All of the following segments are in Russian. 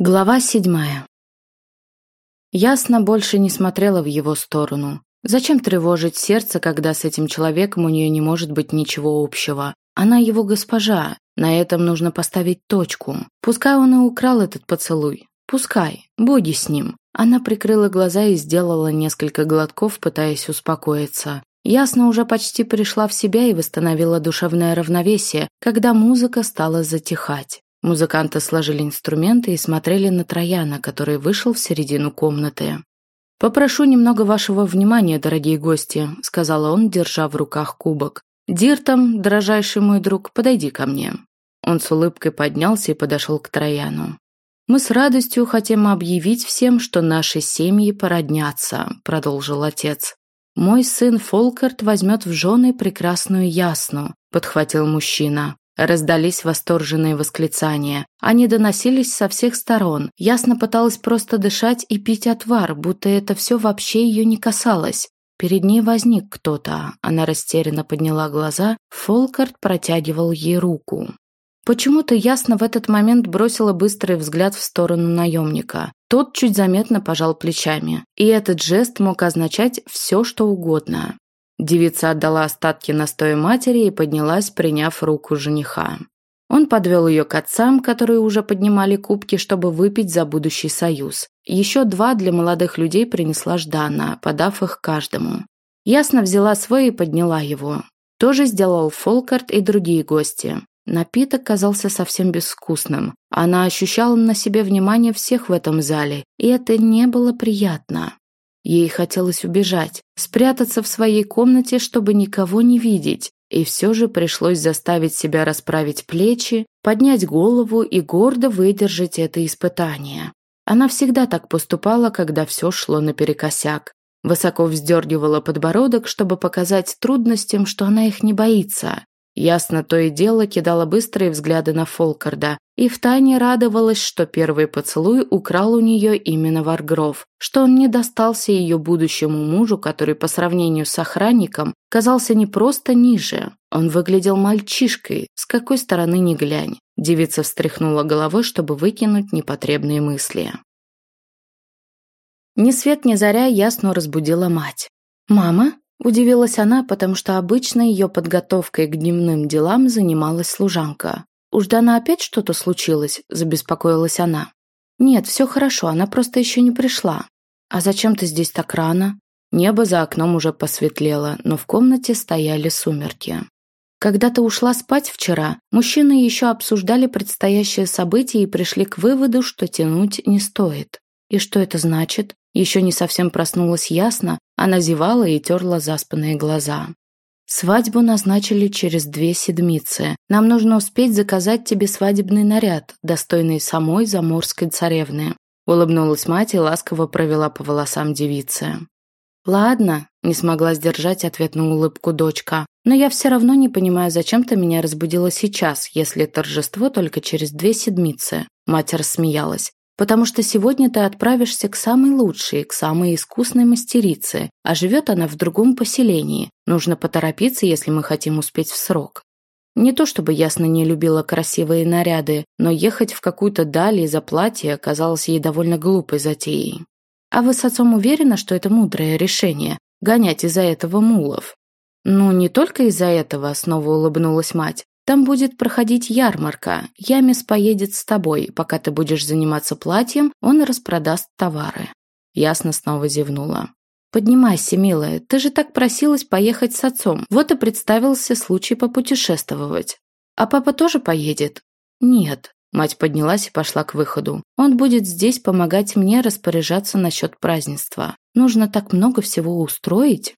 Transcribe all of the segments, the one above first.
Глава седьмая. Ясно больше не смотрела в его сторону. Зачем тревожить сердце, когда с этим человеком у нее не может быть ничего общего? Она его госпожа, на этом нужно поставить точку. Пускай он и украл этот поцелуй. Пускай, боги с ним. Она прикрыла глаза и сделала несколько глотков, пытаясь успокоиться. Ясно уже почти пришла в себя и восстановила душевное равновесие, когда музыка стала затихать. Музыканты сложили инструменты и смотрели на Трояна, который вышел в середину комнаты. «Попрошу немного вашего внимания, дорогие гости», — сказал он, держа в руках кубок. «Диртом, дрожайший мой друг, подойди ко мне». Он с улыбкой поднялся и подошел к Трояну. «Мы с радостью хотим объявить всем, что наши семьи породнятся», — продолжил отец. «Мой сын Фолкарт возьмет в жены прекрасную Ясну», — подхватил мужчина. Раздались восторженные восклицания. Они доносились со всех сторон. Ясно пыталась просто дышать и пить отвар, будто это все вообще ее не касалось. Перед ней возник кто-то. Она растерянно подняла глаза. Фолкарт протягивал ей руку. Почему-то ясно в этот момент бросила быстрый взгляд в сторону наемника. Тот чуть заметно пожал плечами. И этот жест мог означать все, что угодно. Девица отдала остатки настоя матери и поднялась, приняв руку жениха. Он подвел ее к отцам, которые уже поднимали кубки, чтобы выпить за будущий союз. Еще два для молодых людей принесла Ждана, подав их каждому. Ясно взяла свой и подняла его. Тоже сделал Фолкарт и другие гости. Напиток казался совсем безвкусным. Она ощущала на себе внимание всех в этом зале, и это не было приятно. Ей хотелось убежать, спрятаться в своей комнате, чтобы никого не видеть, и все же пришлось заставить себя расправить плечи, поднять голову и гордо выдержать это испытание. Она всегда так поступала, когда все шло наперекосяк. Высоко вздергивала подбородок, чтобы показать трудностям, что она их не боится. Ясно то и дело кидала быстрые взгляды на Фолкарда и втайне радовалась, что первый поцелуй украл у нее именно Варгров, что он не достался ее будущему мужу, который по сравнению с охранником казался не просто ниже. Он выглядел мальчишкой, с какой стороны ни глянь. Девица встряхнула головой, чтобы выкинуть непотребные мысли. Ни свет ни заря ясно разбудила мать. «Мама?» Удивилась она, потому что обычно ее подготовкой к дневным делам занималась служанка. «У Ждана опять что-то случилось?» – забеспокоилась она. «Нет, все хорошо, она просто еще не пришла». «А зачем ты здесь так рано?» Небо за окном уже посветлело, но в комнате стояли сумерки. Когда ты ушла спать вчера, мужчины еще обсуждали предстоящее событие и пришли к выводу, что тянуть не стоит. И что это значит? Еще не совсем проснулась ясно, она зевала и терла заспанные глаза. «Свадьбу назначили через две седмицы. Нам нужно успеть заказать тебе свадебный наряд, достойный самой заморской царевны». Улыбнулась мать и ласково провела по волосам девицы. «Ладно», – не смогла сдержать ответную улыбку дочка. «Но я все равно не понимаю, зачем ты меня разбудила сейчас, если торжество только через две седмицы». Мать рассмеялась потому что сегодня ты отправишься к самой лучшей, к самой искусной мастерице, а живет она в другом поселении. Нужно поторопиться, если мы хотим успеть в срок. Не то чтобы ясно не любила красивые наряды, но ехать в какую-то даль из-за платья казалось ей довольно глупой затеей. А вы с отцом уверены, что это мудрое решение – гонять из-за этого мулов? Ну, не только из-за этого, снова улыбнулась мать. Там будет проходить ярмарка. Ямис поедет с тобой. Пока ты будешь заниматься платьем, он распродаст товары». Ясно снова зевнула. «Поднимайся, милая, ты же так просилась поехать с отцом. Вот и представился случай попутешествовать. А папа тоже поедет?» «Нет». Мать поднялась и пошла к выходу. «Он будет здесь помогать мне распоряжаться насчет празднества. Нужно так много всего устроить».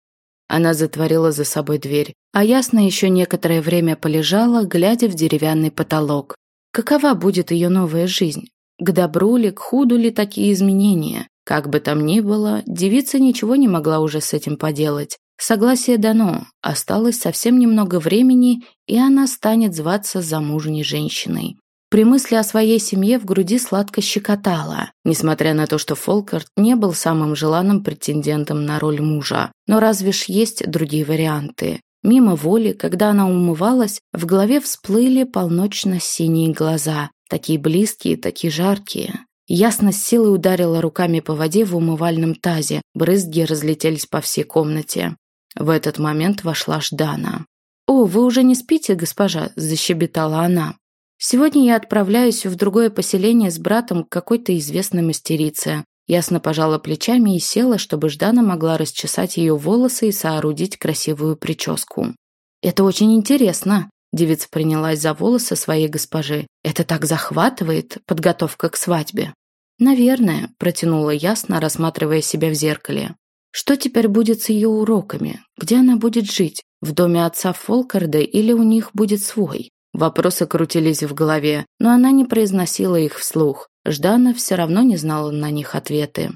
Она затворила за собой дверь, а ясно еще некоторое время полежала, глядя в деревянный потолок. Какова будет ее новая жизнь? К добру ли, к худу ли такие изменения? Как бы там ни было, девица ничего не могла уже с этим поделать. Согласие дано, осталось совсем немного времени, и она станет зваться замужней женщиной. При мысли о своей семье в груди сладко щекотало, несмотря на то, что Фолкарт не был самым желанным претендентом на роль мужа. Но разве ж есть другие варианты? Мимо воли, когда она умывалась, в голове всплыли полночно-синие глаза, такие близкие, такие жаркие. Ясно с силой ударила руками по воде в умывальном тазе, брызги разлетелись по всей комнате. В этот момент вошла Ждана. «О, вы уже не спите, госпожа?» – защебетала она. «Сегодня я отправляюсь в другое поселение с братом к какой-то известной мастерице. Ясно пожала плечами и села, чтобы Ждана могла расчесать ее волосы и соорудить красивую прическу. «Это очень интересно», – девица принялась за волосы своей госпожи. «Это так захватывает, подготовка к свадьбе». «Наверное», – протянула ясно, рассматривая себя в зеркале. «Что теперь будет с ее уроками? Где она будет жить? В доме отца Фолкарда или у них будет свой?» Вопросы крутились в голове, но она не произносила их вслух. Ждана все равно не знала на них ответы.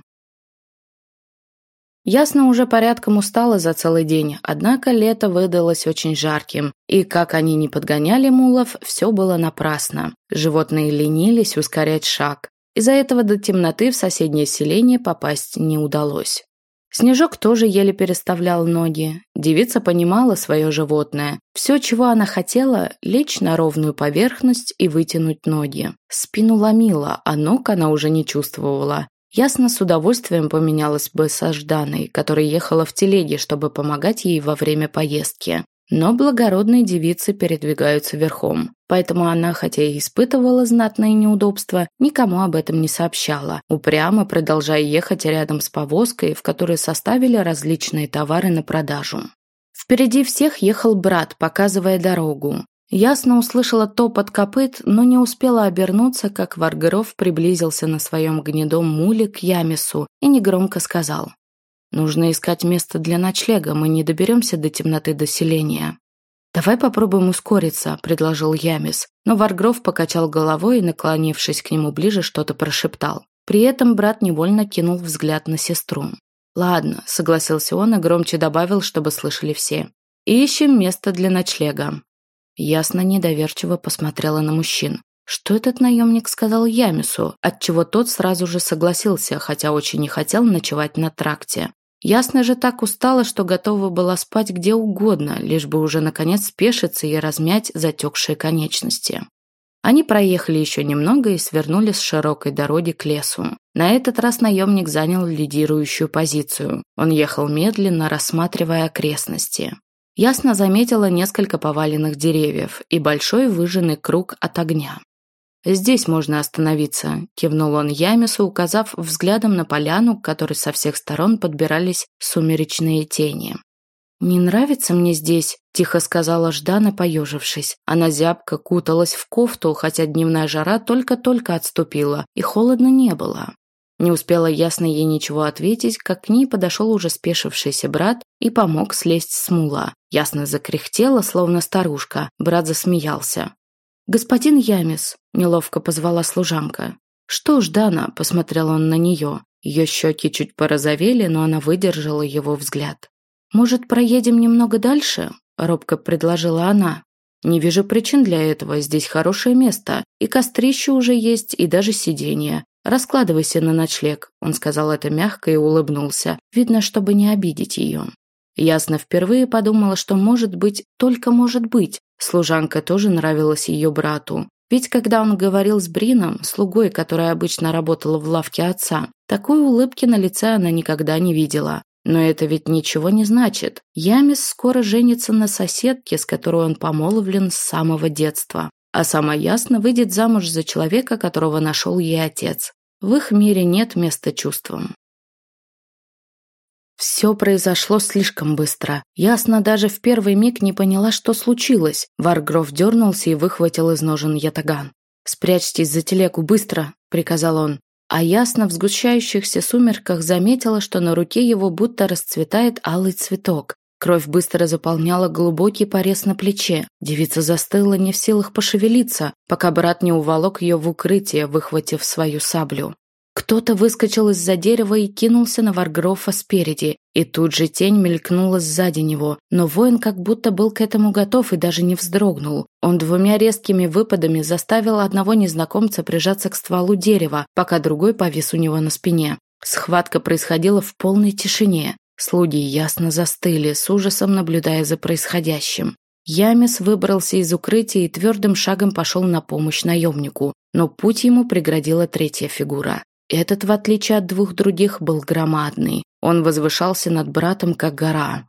Ясно уже порядком устала за целый день, однако лето выдалось очень жарким, и как они не подгоняли мулов, все было напрасно. Животные ленились ускорять шаг. Из-за этого до темноты в соседнее селение попасть не удалось. Снежок тоже еле переставлял ноги. Девица понимала свое животное. Все, чего она хотела, лечь на ровную поверхность и вытянуть ноги. Спину ломила, а ног она уже не чувствовала. Ясно с удовольствием поменялась бы со Жданой, которая ехала в телеге, чтобы помогать ей во время поездки. Но благородные девицы передвигаются верхом. Поэтому она, хотя и испытывала знатные неудобства, никому об этом не сообщала, упрямо продолжая ехать рядом с повозкой, в которой составили различные товары на продажу. Впереди всех ехал брат, показывая дорогу. Ясно услышала топот копыт, но не успела обернуться, как Варгров приблизился на своем гнедом муле к Ямису и негромко сказал Нужно искать место для ночлега, мы не доберемся до темноты доселения. «Давай попробуем ускориться», – предложил Ямис. Но Варгров покачал головой и, наклонившись к нему ближе, что-то прошептал. При этом брат невольно кинул взгляд на сестру. «Ладно», – согласился он и громче добавил, чтобы слышали все. «Ищем место для ночлега». Ясно недоверчиво посмотрела на мужчин. Что этот наемник сказал Ямису, отчего тот сразу же согласился, хотя очень не хотел ночевать на тракте. Ясно же так устала, что готова была спать где угодно, лишь бы уже наконец спешиться и размять затекшие конечности. Они проехали еще немного и свернули с широкой дороги к лесу. На этот раз наемник занял лидирующую позицию. Он ехал медленно, рассматривая окрестности. Ясно заметила несколько поваленных деревьев и большой выжженный круг от огня. «Здесь можно остановиться», – кивнул он Ямису, указав взглядом на поляну, к которой со всех сторон подбирались сумеречные тени. «Не нравится мне здесь», – тихо сказала Ждана, поежившись. Она зябко куталась в кофту, хотя дневная жара только-только отступила, и холодно не было. Не успела ясно ей ничего ответить, как к ней подошел уже спешившийся брат и помог слезть с мула. Ясно закряхтела, словно старушка. Брат засмеялся. «Господин Ямис», – неловко позвала служанка. «Что ж, Дана?» – посмотрел он на нее. Ее щеки чуть порозовели, но она выдержала его взгляд. «Может, проедем немного дальше?» – робко предложила она. «Не вижу причин для этого, здесь хорошее место, и кострище уже есть, и даже сиденье. Раскладывайся на ночлег», – он сказал это мягко и улыбнулся, видно, чтобы не обидеть ее. Ясно впервые подумала, что может быть, только может быть, Служанка тоже нравилась ее брату. Ведь когда он говорил с Брином, слугой, которая обычно работала в лавке отца, такой улыбки на лице она никогда не видела. Но это ведь ничего не значит. Ямис скоро женится на соседке, с которой он помолвлен с самого детства. А сама ясно выйдет замуж за человека, которого нашел ей отец. В их мире нет места чувствам. Все произошло слишком быстро. Ясно даже в первый миг не поняла, что случилось. Варгров дернулся и выхватил из ножен ятаган. «Спрячьтесь за телегу, быстро!» – приказал он. А ясно в сгущающихся сумерках заметила, что на руке его будто расцветает алый цветок. Кровь быстро заполняла глубокий порез на плече. Девица застыла не в силах пошевелиться, пока брат не уволок ее в укрытие, выхватив свою саблю. Кто-то выскочил из-за дерева и кинулся на Варгрофа спереди, и тут же тень мелькнула сзади него, но воин как будто был к этому готов и даже не вздрогнул. Он двумя резкими выпадами заставил одного незнакомца прижаться к стволу дерева, пока другой повис у него на спине. Схватка происходила в полной тишине. Слуги ясно застыли, с ужасом наблюдая за происходящим. Ямис выбрался из укрытия и твердым шагом пошел на помощь наемнику. но путь ему преградила третья фигура. Этот, в отличие от двух других, был громадный. Он возвышался над братом, как гора.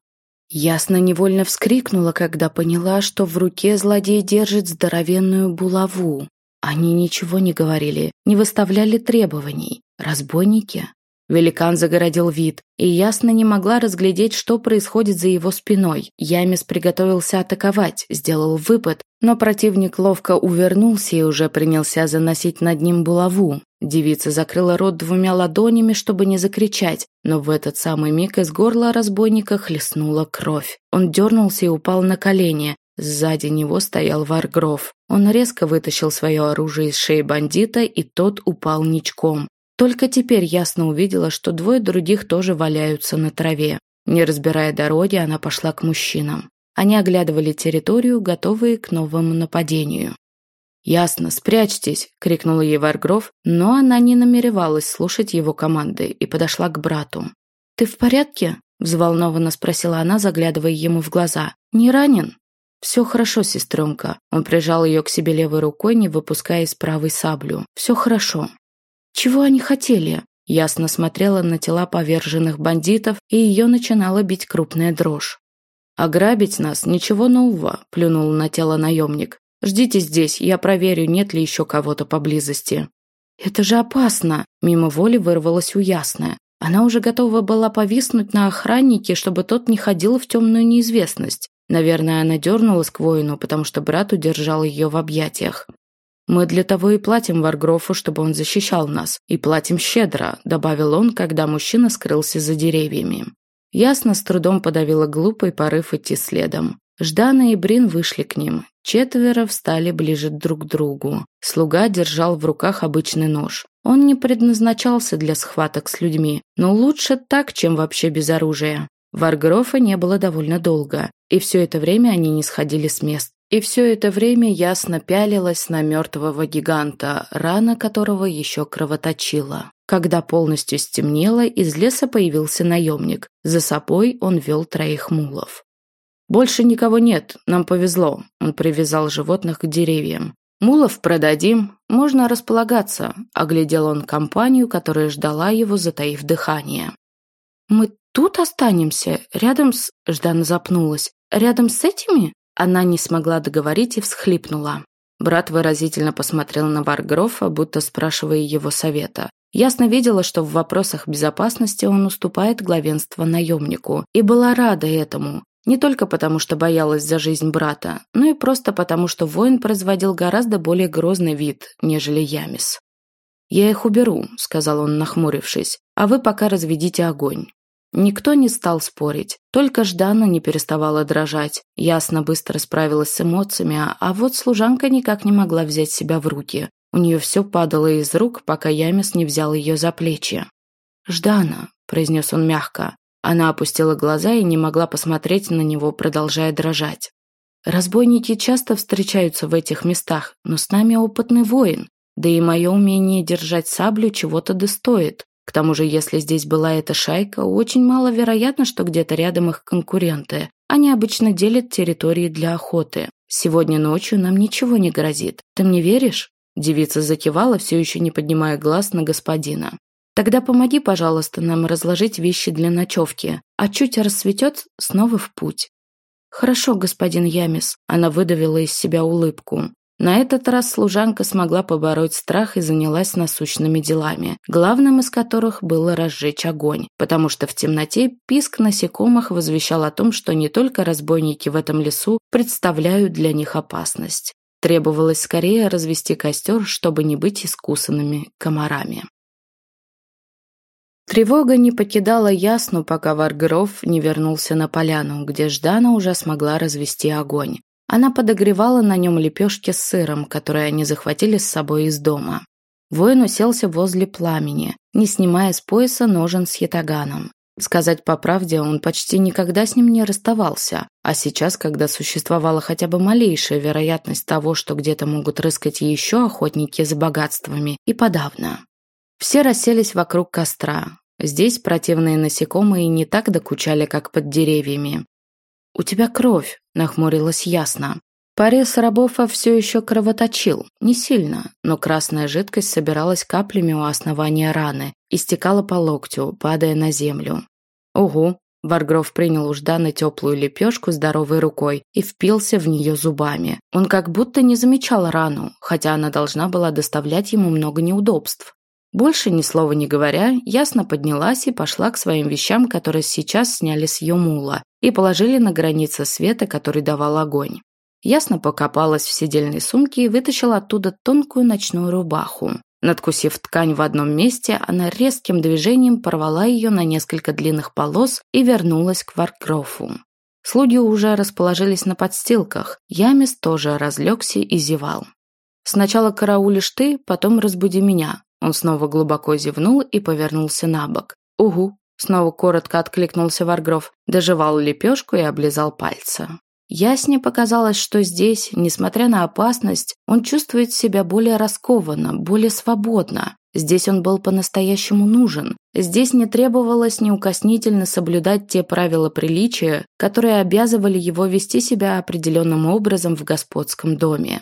Ясно невольно вскрикнула, когда поняла, что в руке злодей держит здоровенную булаву. Они ничего не говорили, не выставляли требований. Разбойники? Великан загородил вид, и ясно не могла разглядеть, что происходит за его спиной. Ямис приготовился атаковать, сделал выпад, но противник ловко увернулся и уже принялся заносить над ним булаву. Девица закрыла рот двумя ладонями, чтобы не закричать, но в этот самый миг из горла разбойника хлестнула кровь. Он дернулся и упал на колени. Сзади него стоял Варгров. Он резко вытащил свое оружие из шеи бандита, и тот упал ничком. Только теперь ясно увидела, что двое других тоже валяются на траве. Не разбирая дороги, она пошла к мужчинам. Они оглядывали территорию, готовые к новому нападению. «Ясно, спрячьтесь!» – крикнула ей Варгров, но она не намеревалась слушать его команды и подошла к брату. «Ты в порядке?» – взволнованно спросила она, заглядывая ему в глаза. «Не ранен?» «Все хорошо, сестренка». Он прижал ее к себе левой рукой, не выпуская из правой саблю. «Все хорошо». Чего они хотели? Ясно смотрела на тела поверженных бандитов, и ее начинала бить крупная дрожь. «Ограбить нас? Ничего нового», – плюнул на тело наемник. «Ждите здесь, я проверю, нет ли еще кого-то поблизости». «Это же опасно!» – мимо воли вырвалась у Ясная. Она уже готова была повиснуть на охраннике, чтобы тот не ходил в темную неизвестность. Наверное, она дернулась к воину, потому что брат удержал ее в объятиях. «Мы для того и платим Варгрофу, чтобы он защищал нас, и платим щедро», добавил он, когда мужчина скрылся за деревьями. Ясно с трудом подавила глупый порыв идти следом. Ждана и Брин вышли к ним. Четверо встали ближе друг к другу. Слуга держал в руках обычный нож. Он не предназначался для схваток с людьми, но лучше так, чем вообще без оружия. Варгрофа не было довольно долго, и все это время они не сходили с мест. И все это время ясно пялилась на мертвого гиганта, рана которого еще кровоточила. Когда полностью стемнело, из леса появился наемник. За собой он вел троих мулов. «Больше никого нет, нам повезло», – он привязал животных к деревьям. «Мулов продадим, можно располагаться», – оглядел он компанию, которая ждала его, затаив дыхание. «Мы тут останемся, рядом с...» – Ждана запнулась. «Рядом с этими?» Она не смогла договорить и всхлипнула. Брат выразительно посмотрел на Варгрофа, будто спрашивая его совета. Ясно видела, что в вопросах безопасности он уступает главенство наемнику, и была рада этому. Не только потому, что боялась за жизнь брата, но и просто потому, что воин производил гораздо более грозный вид, нежели Ямис. «Я их уберу», — сказал он, нахмурившись, — «а вы пока разведите огонь». Никто не стал спорить, только Ждана не переставала дрожать. Ясно быстро справилась с эмоциями, а вот служанка никак не могла взять себя в руки. У нее все падало из рук, пока Ямис не взял ее за плечи. «Ждана», – произнес он мягко. Она опустила глаза и не могла посмотреть на него, продолжая дрожать. «Разбойники часто встречаются в этих местах, но с нами опытный воин, да и мое умение держать саблю чего-то достоит. К тому же, если здесь была эта шайка, очень маловероятно, что где-то рядом их конкуренты. Они обычно делят территории для охоты. Сегодня ночью нам ничего не грозит. Ты мне веришь?» Девица закивала, все еще не поднимая глаз на господина. «Тогда помоги, пожалуйста, нам разложить вещи для ночевки, а чуть рассветет, снова в путь». «Хорошо, господин Ямис», – она выдавила из себя улыбку. На этот раз служанка смогла побороть страх и занялась насущными делами, главным из которых было разжечь огонь, потому что в темноте писк насекомых возвещал о том, что не только разбойники в этом лесу представляют для них опасность. Требовалось скорее развести костер, чтобы не быть искусанными комарами. Тревога не покидала Ясну, пока Варгров не вернулся на поляну, где Ждана уже смогла развести огонь. Она подогревала на нем лепешки с сыром, которые они захватили с собой из дома. Воин уселся возле пламени, не снимая с пояса ножен с ятаганом. Сказать по правде, он почти никогда с ним не расставался, а сейчас, когда существовала хотя бы малейшая вероятность того, что где-то могут рыскать еще охотники за богатствами, и подавно. Все расселись вокруг костра. Здесь противные насекомые не так докучали, как под деревьями. «У тебя кровь», – нахмурилась ясно. Порез Рабофа все еще кровоточил, не сильно, но красная жидкость собиралась каплями у основания раны и стекала по локтю, падая на землю. «Угу», Варгров принял у Жданы теплую лепешку здоровой рукой и впился в нее зубами. Он как будто не замечал рану, хотя она должна была доставлять ему много неудобств. Больше ни слова не говоря, ясно поднялась и пошла к своим вещам, которые сейчас сняли с ее мула и положили на границе света, который давал огонь. Ясно покопалась в сидельной сумке и вытащила оттуда тонкую ночную рубаху. Надкусив ткань в одном месте, она резким движением порвала ее на несколько длинных полос и вернулась к Варкрофу. Слуги уже расположились на подстилках, Ямис тоже разлегся и зевал. «Сначала караулишь ты, потом разбуди меня», он снова глубоко зевнул и повернулся на бок. «Угу», — снова коротко откликнулся Варгров, доживал лепешку и облизал пальцы. Ясне показалось, что здесь, несмотря на опасность, он чувствует себя более раскованно, более свободно. Здесь он был по-настоящему нужен. Здесь не требовалось неукоснительно соблюдать те правила приличия, которые обязывали его вести себя определенным образом в господском доме.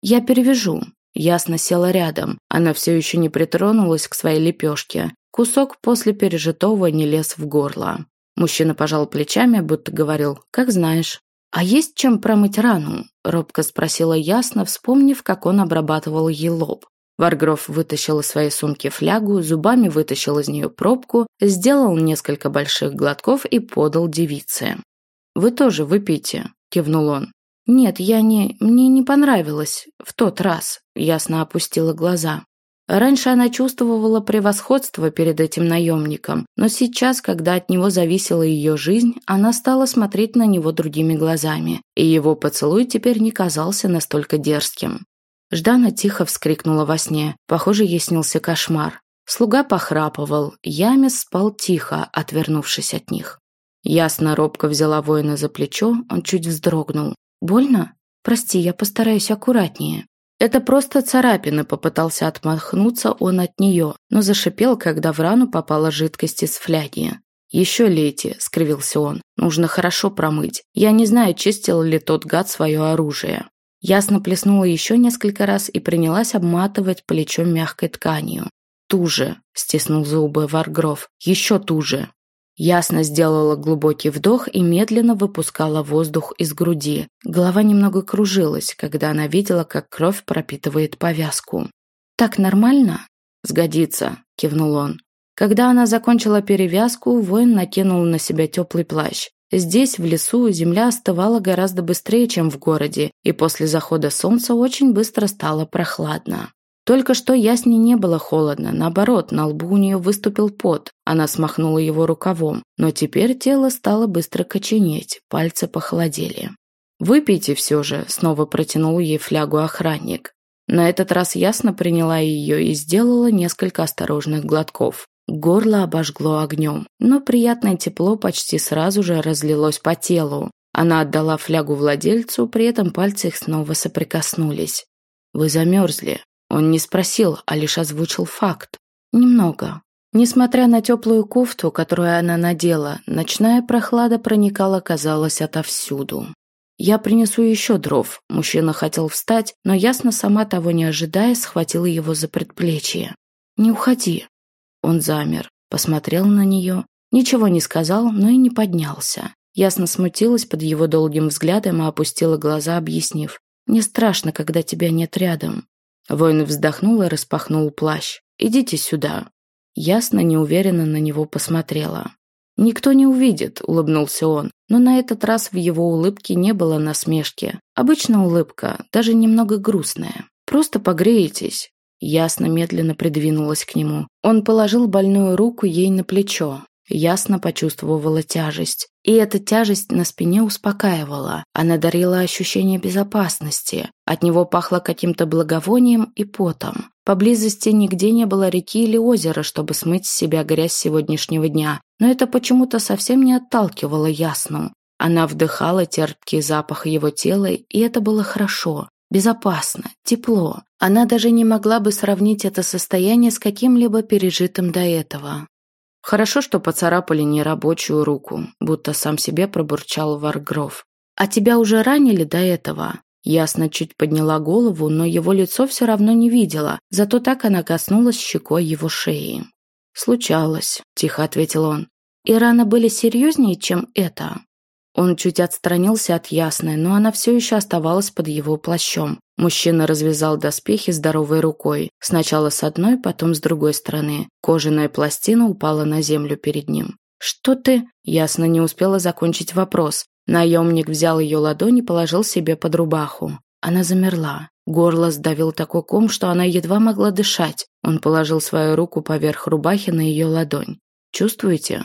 «Я перевяжу», Ясно села рядом. Она все еще не притронулась к своей лепешке. Кусок после пережитого не лез в горло. Мужчина пожал плечами, будто говорил «как знаешь». «А есть чем промыть рану?» – робко спросила Ясно, вспомнив, как он обрабатывал ей лоб. Варгров вытащил из своей сумки флягу, зубами вытащил из нее пробку, сделал несколько больших глотков и подал девице. «Вы тоже выпейте», – кивнул он. «Нет, я не... Мне не понравилось. В тот раз». Ясно опустила глаза. Раньше она чувствовала превосходство перед этим наемником, но сейчас, когда от него зависела ее жизнь, она стала смотреть на него другими глазами, и его поцелуй теперь не казался настолько дерзким. Ждана тихо вскрикнула во сне. Похоже, ей снился кошмар. Слуга похрапывал, Ямис спал тихо, отвернувшись от них. Ясно робко взяла воина за плечо, он чуть вздрогнул. «Больно? Прости, я постараюсь аккуратнее». Это просто царапина, попытался отмахнуться он от нее, но зашипел, когда в рану попала жидкость из фляги. «Еще лейте», — скривился он. «Нужно хорошо промыть. Я не знаю, чистил ли тот гад свое оружие». Ясно плеснула еще несколько раз и принялась обматывать плечо мягкой тканью. «Туже», — стиснул зубы Варгров. «Еще туже». Ясно сделала глубокий вдох и медленно выпускала воздух из груди. Голова немного кружилась, когда она видела, как кровь пропитывает повязку. «Так нормально?» «Сгодится», – кивнул он. Когда она закончила перевязку, воин накинул на себя теплый плащ. Здесь, в лесу, земля остывала гораздо быстрее, чем в городе, и после захода солнца очень быстро стало прохладно. Только что Ясне не было холодно, наоборот, на лбу у нее выступил пот. Она смахнула его рукавом, но теперь тело стало быстро коченеть, пальцы похолодели. «Выпейте все же», — снова протянул ей флягу охранник. На этот раз ясно приняла ее и сделала несколько осторожных глотков. Горло обожгло огнем, но приятное тепло почти сразу же разлилось по телу. Она отдала флягу владельцу, при этом пальцы их снова соприкоснулись. «Вы замерзли», он не спросил, а лишь озвучил факт. Немного. Несмотря на теплую кофту, которую она надела, ночная прохлада проникала, казалось, отовсюду. «Я принесу еще дров». Мужчина хотел встать, но ясно сама того не ожидая, схватила его за предплечье. «Не уходи». Он замер, посмотрел на нее, ничего не сказал, но и не поднялся. Ясно смутилась под его долгим взглядом и опустила глаза, объяснив. «Не страшно, когда тебя нет рядом. Воин вздохнул и распахнул плащ. «Идите сюда». Ясно, неуверенно на него посмотрела. «Никто не увидит», — улыбнулся он, но на этот раз в его улыбке не было насмешки. Обычная улыбка, даже немного грустная. «Просто погреетесь». Ясно медленно придвинулась к нему. Он положил больную руку ей на плечо. Ясно почувствовала тяжесть. И эта тяжесть на спине успокаивала. Она дарила ощущение безопасности. От него пахло каким-то благовонием и потом. Поблизости нигде не было реки или озера, чтобы смыть с себя грязь сегодняшнего дня. Но это почему-то совсем не отталкивало Ясну. Она вдыхала терпкий запах его тела, и это было хорошо, безопасно, тепло. Она даже не могла бы сравнить это состояние с каким-либо пережитым до этого. Хорошо, что поцарапали нерабочую руку, будто сам себе пробурчал Варгров. «А тебя уже ранили до этого?» Ясно чуть подняла голову, но его лицо все равно не видела, зато так она коснулась щекой его шеи. «Случалось», – тихо ответил он. «И раны были серьезнее, чем это?» Он чуть отстранился от Ясной, но она все еще оставалась под его плащом. Мужчина развязал доспехи здоровой рукой. Сначала с одной, потом с другой стороны. Кожаная пластина упала на землю перед ним. «Что ты?» Ясно не успела закончить вопрос. Наемник взял ее ладонь и положил себе под рубаху. Она замерла. Горло сдавил такой ком, что она едва могла дышать. Он положил свою руку поверх рубахи на ее ладонь. «Чувствуете?»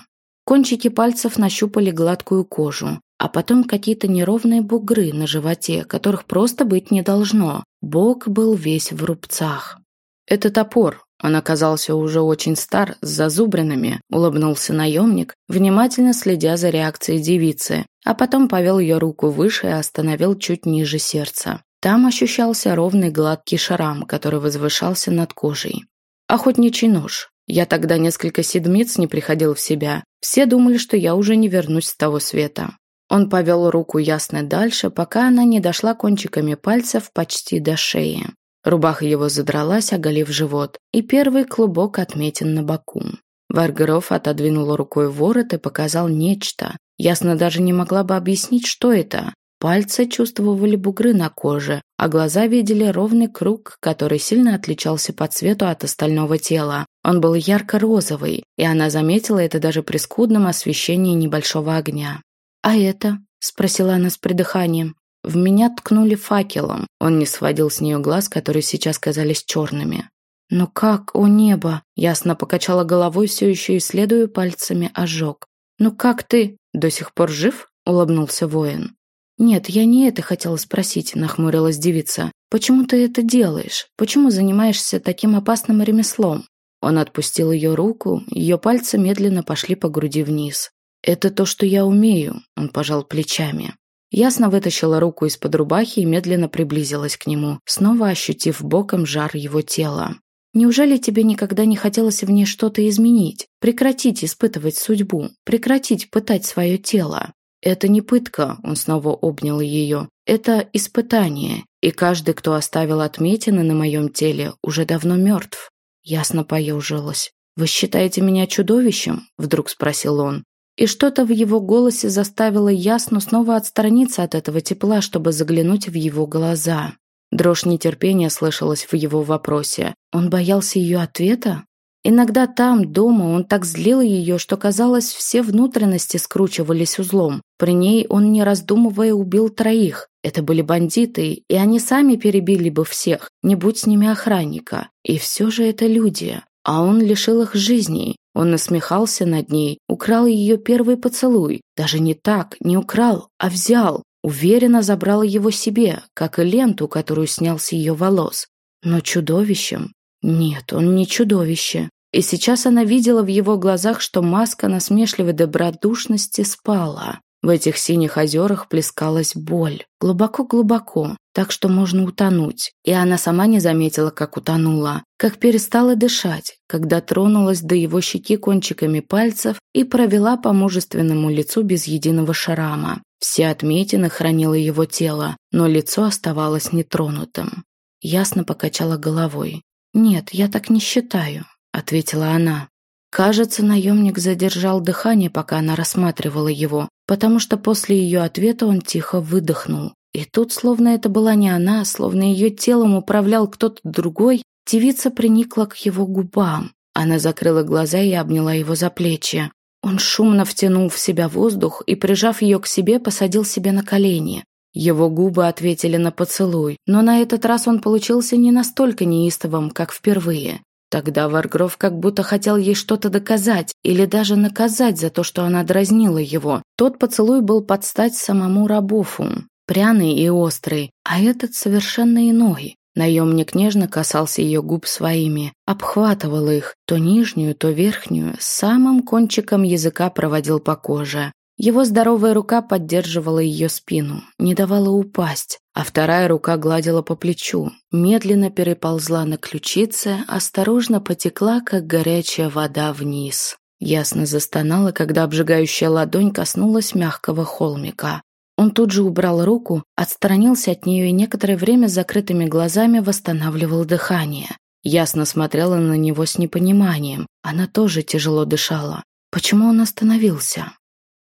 Кончики пальцев нащупали гладкую кожу, а потом какие-то неровные бугры на животе, которых просто быть не должно. Бок был весь в рубцах. «Это топор», он оказался уже очень стар, с зазубринами, улыбнулся наемник, внимательно следя за реакцией девицы, а потом повел ее руку выше и остановил чуть ниже сердца. Там ощущался ровный гладкий шрам, который возвышался над кожей. Охотничий нож. Я тогда несколько седмиц не приходил в себя. Все думали, что я уже не вернусь с того света. Он повел руку ясно дальше, пока она не дошла кончиками пальцев почти до шеи. Рубаха его задралась, оголив живот, и первый клубок отметен на боку. Варгеров отодвинул рукой ворот и показал нечто. Ясно даже не могла бы объяснить, что это. Пальцы чувствовали бугры на коже, а глаза видели ровный круг, который сильно отличался по цвету от остального тела. Он был ярко-розовый, и она заметила это даже при скудном освещении небольшого огня. «А это?» – спросила она с придыханием. В меня ткнули факелом. Он не сводил с нее глаз, которые сейчас казались черными. «Но как, о небо!» Ясно покачала головой, все еще исследуя пальцами ожог. «Ну как ты? До сих пор жив?» – улыбнулся воин. «Нет, я не это хотела спросить», – нахмурилась девица. «Почему ты это делаешь? Почему занимаешься таким опасным ремеслом?» Он отпустил ее руку, ее пальцы медленно пошли по груди вниз. «Это то, что я умею», – он пожал плечами. Ясно вытащила руку из-под рубахи и медленно приблизилась к нему, снова ощутив боком жар его тела. Неужели тебе никогда не хотелось в ней что-то изменить? Прекратить испытывать судьбу, прекратить пытать свое тело? Это не пытка, он снова обнял ее. Это испытание, и каждый, кто оставил отметины на моем теле, уже давно мертв. Ясно поежилась. «Вы считаете меня чудовищем?» – вдруг спросил он. И что-то в его голосе заставило Ясну снова отстраниться от этого тепла, чтобы заглянуть в его глаза. Дрожь нетерпения слышалась в его вопросе. Он боялся ее ответа? Иногда там, дома, он так злил ее, что, казалось, все внутренности скручивались узлом. При ней он, не раздумывая, убил троих. Это были бандиты, и они сами перебили бы всех, не будь с ними охранника. И все же это люди. А он лишил их жизней. Он насмехался над ней, украл ее первый поцелуй. Даже не так, не украл, а взял. Уверенно забрал его себе, как и ленту, которую снял с ее волос. Но чудовищем? Нет, он не чудовище. И сейчас она видела в его глазах, что маска насмешливой добродушности спала. В этих синих озерах плескалась боль. Глубоко-глубоко, так что можно утонуть. И она сама не заметила, как утонула. Как перестала дышать, когда тронулась до его щеки кончиками пальцев и провела по мужественному лицу без единого шрама. Все отметины хранило его тело, но лицо оставалось нетронутым. Ясно покачала головой. «Нет, я так не считаю», — ответила она. Кажется, наемник задержал дыхание, пока она рассматривала его, потому что после ее ответа он тихо выдохнул. И тут, словно это была не она, словно ее телом управлял кто-то другой, девица приникла к его губам. Она закрыла глаза и обняла его за плечи. Он шумно втянул в себя воздух и, прижав ее к себе, посадил себе на колени. Его губы ответили на поцелуй, но на этот раз он получился не настолько неистовым, как впервые. Тогда Варгров как будто хотел ей что-то доказать или даже наказать за то, что она дразнила его. Тот поцелуй был под стать самому Рабофу, пряный и острый, а этот совершенно иной. Наемник нежно касался ее губ своими, обхватывал их, то нижнюю, то верхнюю, самым кончиком языка проводил по коже. Его здоровая рука поддерживала ее спину, не давала упасть, а вторая рука гладила по плечу, медленно переползла на ключице, осторожно потекла, как горячая вода вниз. Ясно застонала, когда обжигающая ладонь коснулась мягкого холмика. Он тут же убрал руку, отстранился от нее и некоторое время закрытыми глазами восстанавливал дыхание. Ясно смотрела на него с непониманием. Она тоже тяжело дышала. Почему он остановился?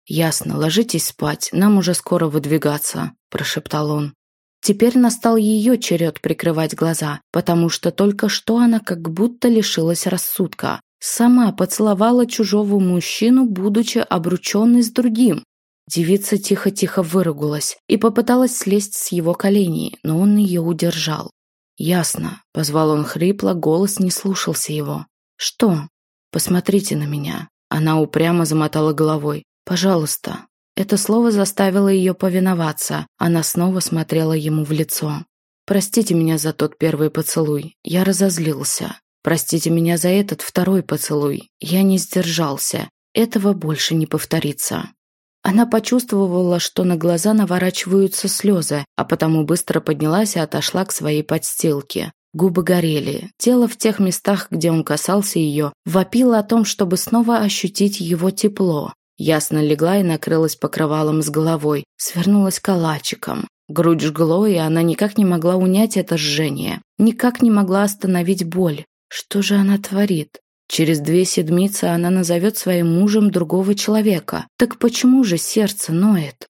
«Ясно, ложитесь спать, нам уже скоро выдвигаться», – прошептал он. Теперь настал ее черед прикрывать глаза, потому что только что она как будто лишилась рассудка. Сама поцеловала чужого мужчину, будучи обрученной с другим. Девица тихо-тихо выругалась и попыталась слезть с его коленей, но он ее удержал. «Ясно», — позвал он хрипло, голос не слушался его. «Что?» «Посмотрите на меня». Она упрямо замотала головой. «Пожалуйста». Это слово заставило ее повиноваться. Она снова смотрела ему в лицо. «Простите меня за тот первый поцелуй. Я разозлился. Простите меня за этот второй поцелуй. Я не сдержался. Этого больше не повторится». Она почувствовала, что на глаза наворачиваются слезы, а потому быстро поднялась и отошла к своей подстилке. Губы горели. Тело в тех местах, где он касался ее, вопило о том, чтобы снова ощутить его тепло. Ясно легла и накрылась покрывалом с головой, свернулась калачиком. Грудь жгло, и она никак не могла унять это жжение, никак не могла остановить боль. Что же она творит? Через две седмицы она назовет своим мужем другого человека. Так почему же сердце ноет?